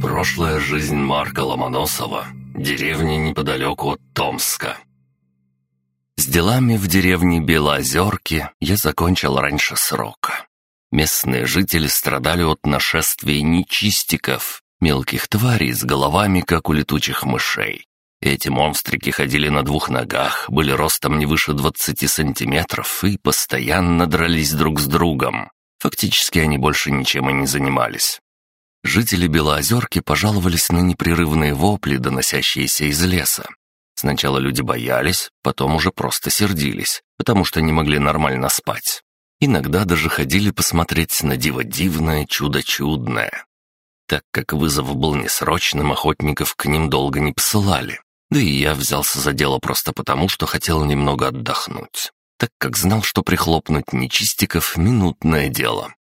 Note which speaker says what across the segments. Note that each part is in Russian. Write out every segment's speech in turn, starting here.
Speaker 1: Прошлая жизнь Марка Ломоносова. Деревня неподалеку от Томска. С делами в деревне Белоозерки я закончил раньше срока. Местные жители страдали от нашествия нечистиков, мелких тварей с головами, как у летучих мышей. Эти монстрики ходили на двух ногах, были ростом не выше 20 сантиметров и постоянно дрались друг с другом. Фактически они больше ничем и не занимались. Жители Белоозерки пожаловались на непрерывные вопли, доносящиеся из леса. Сначала люди боялись, потом уже просто сердились, потому что не могли нормально спать. Иногда даже ходили посмотреть на диво дивное, чудо чудное. Так как вызов был несрочным, охотников к ним долго не посылали. Да и я взялся за дело просто потому, что хотел немного отдохнуть, так как знал, что прихлопнуть нечистиков — минутное дело.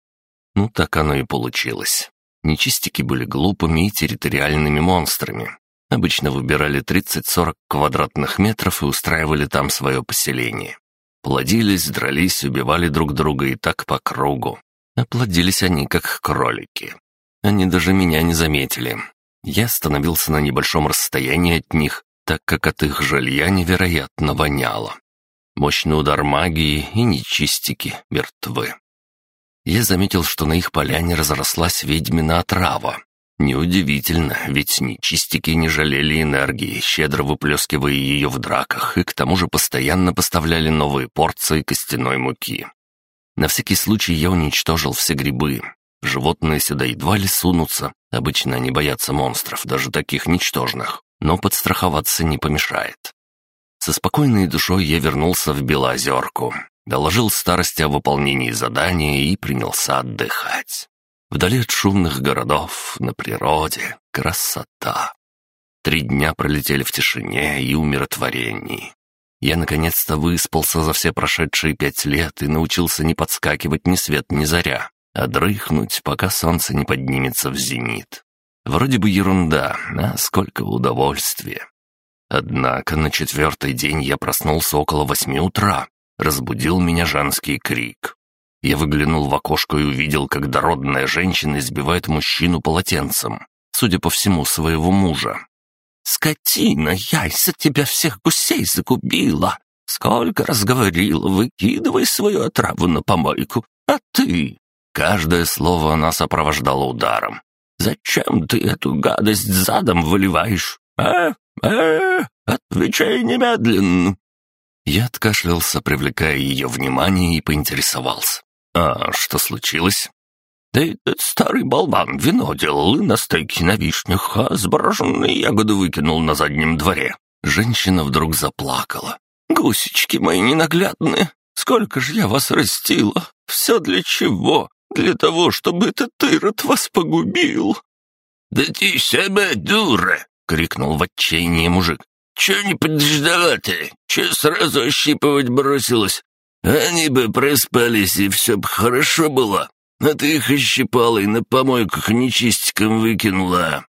Speaker 1: Ну, так оно и получилось. Нечистики были глупыми и территориальными монстрами. Обычно выбирали 30-40 квадратных метров и устраивали там свое поселение. Плодились, дрались, убивали друг друга и так по кругу. Оплодились они, как кролики. Они даже меня не заметили. Я остановился на небольшом расстоянии от них, так как от их жилья невероятно воняло. Мощный удар магии и нечистики мертвы я заметил, что на их поляне разрослась ведьмина отрава. Неудивительно, ведь нечистики не жалели энергии, щедро выплескивая ее в драках, и к тому же постоянно поставляли новые порции костяной муки. На всякий случай я уничтожил все грибы. Животные сюда едва ли сунутся, обычно они боятся монстров, даже таких ничтожных, но подстраховаться не помешает. Со спокойной душой я вернулся в Белоозерку, доложил старости о выполнении задания и принялся отдыхать. Вдали от шумных городов, на природе, красота. Три дня пролетели в тишине и умиротворении. Я наконец-то выспался за все прошедшие пять лет и научился не подскакивать ни свет ни заря, а дрыхнуть, пока солнце не поднимется в зенит. Вроде бы ерунда, а сколько удовольствия. Однако на четвертый день я проснулся около восьми утра Разбудил меня женский крик. Я выглянул в окошко и увидел, как дородная женщина избивает мужчину полотенцем, судя по всему, своего мужа. «Скотина, я из-за тебя всех гусей загубила! Сколько раз говорила, выкидывай свою отраву на помойку, а ты...» Каждое слово она сопровождала ударом. «Зачем ты эту гадость задом выливаешь? А? А? Отвечай немедленно!» Я откашлялся, привлекая ее внимание, и поинтересовался. «А что случилось?» «Да этот старый болван вино делал и на стейке на вишнях, а сброшенные ягоды выкинул на заднем дворе». Женщина вдруг заплакала. «Гусечки мои ненаглядные, сколько же я вас растила! Все для чего? Для того, чтобы этот ирод вас погубил!»
Speaker 2: «Да ты сама дура!» — крикнул в отчаянии мужик. Че не подождала ты? Че сразу ощипывать бросилась? Они бы проспались, и все бы хорошо было. А ты их ощипала и на помойках нечистиком выкинула.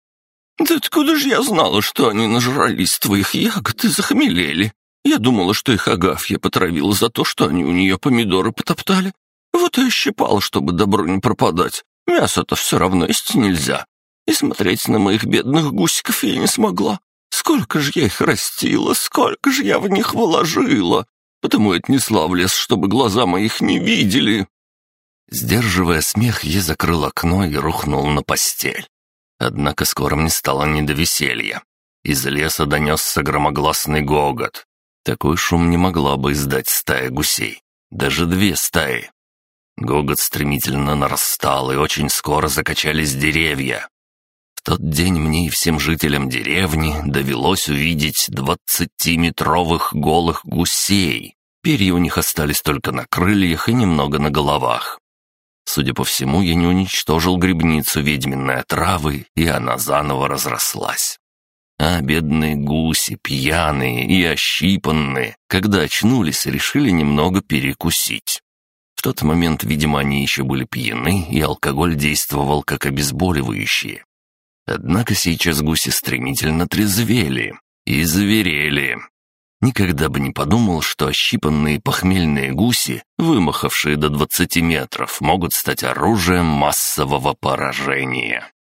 Speaker 1: Да откуда же я знала, что они нажрались твоих ягод и захмелели? Я думала, что их Агафья потравила за то, что они у нее помидоры потоптали. Вот и ощипала, чтобы добро не пропадать. Мясо-то все равно есть нельзя. И смотреть на моих бедных гусиков я не смогла. Сколько же я их растила, сколько же я в них вложила! Потому отнесла в лес, чтобы глаза моих не видели!» Сдерживая смех, я закрыл окно и рухнул на постель. Однако скоро мне стало не до веселья. Из леса донесся громогласный гогот. Такой шум не могла бы издать стая гусей. Даже две стаи. Гогот стремительно нарастал, и очень скоро закачались деревья. Тот день мне и всем жителям деревни довелось увидеть двадцатиметровых голых гусей. Перья у них остались только на крыльях и немного на головах. Судя по всему, я не уничтожил грибницу ведьминой травы, и она заново разрослась. А бедные гуси, пьяные и ощипанные, когда очнулись, решили немного перекусить. В тот момент, видимо, они еще были пьяны, и алкоголь действовал как обезболивающее. Однако сейчас гуси стремительно трезвели и зверели. Никогда бы не подумал, что ощипанные похмельные гуси, вымахавшие до 20 метров, могут стать оружием массового поражения.